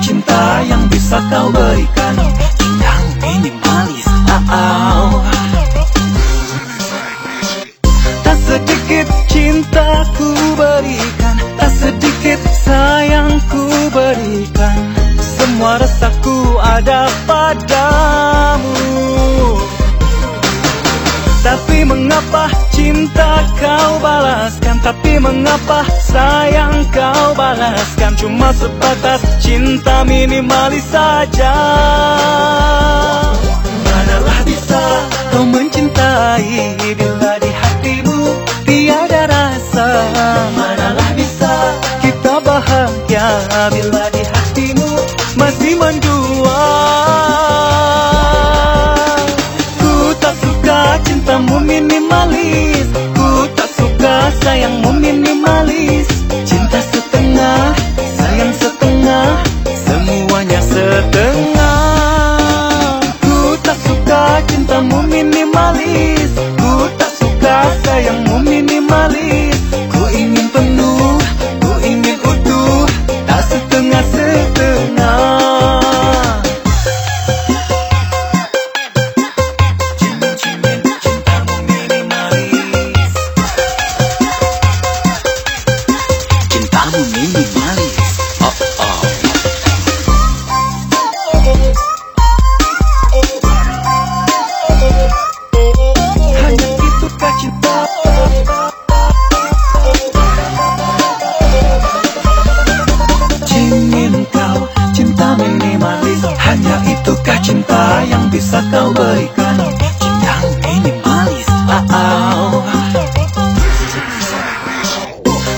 cinta yang bisa kau berikan. Yang minimalis oh, oh. Tak sedikit cinta ku berikan Tak sedikit sayang ku berikan. Semua rasaku ada padamu. Mengapa cinta kau balaskan? Tapi mengapa sayang kau balaskan? Cuma sebatas cinta minimalis saja. Manalah bisa kau mencintai Bila di hatimu tiada rasa? Manalah bisa kita bahagia Bila cintamu minimalis. Ku tak suka sayangmu minimalis. Cinta setengah, sayang setengah. Semuanya setengah. Ku tak suka cintamu minimalis. Ku tak suka sayangmu minimalis kau berikan Cintamu minimalis. Ah, ah.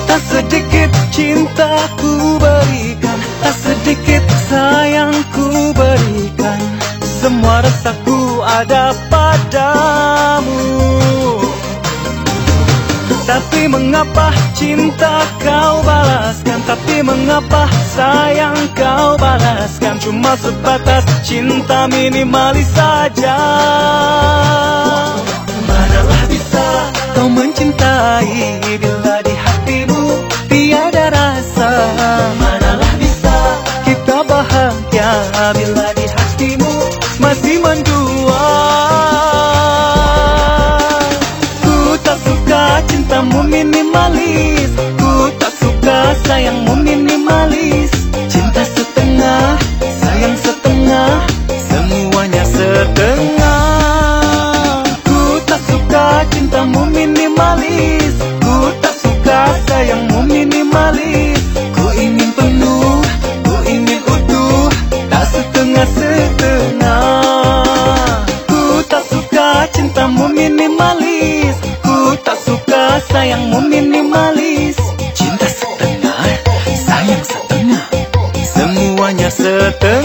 Tak sedikit cintaku berikan. Tak sedikit sayangku berikan. Semua rasaku ada padamu. Tapi mengapa cinta kau balaskan? Tapi mengapa sayang kau balaskan Cuma sebatas cinta minimalis saja. Manalah bisa kau mencintai Bila di hatimu tiada rasa. Manalah bisa kita bahagia Bila di hatimu masih mendua. Ku tak suka cintamu minimalis Ku tak suka sayangmu minimalis suka sayangmu minimalis Cinta setengah, sayang setengah. Semuanya setengah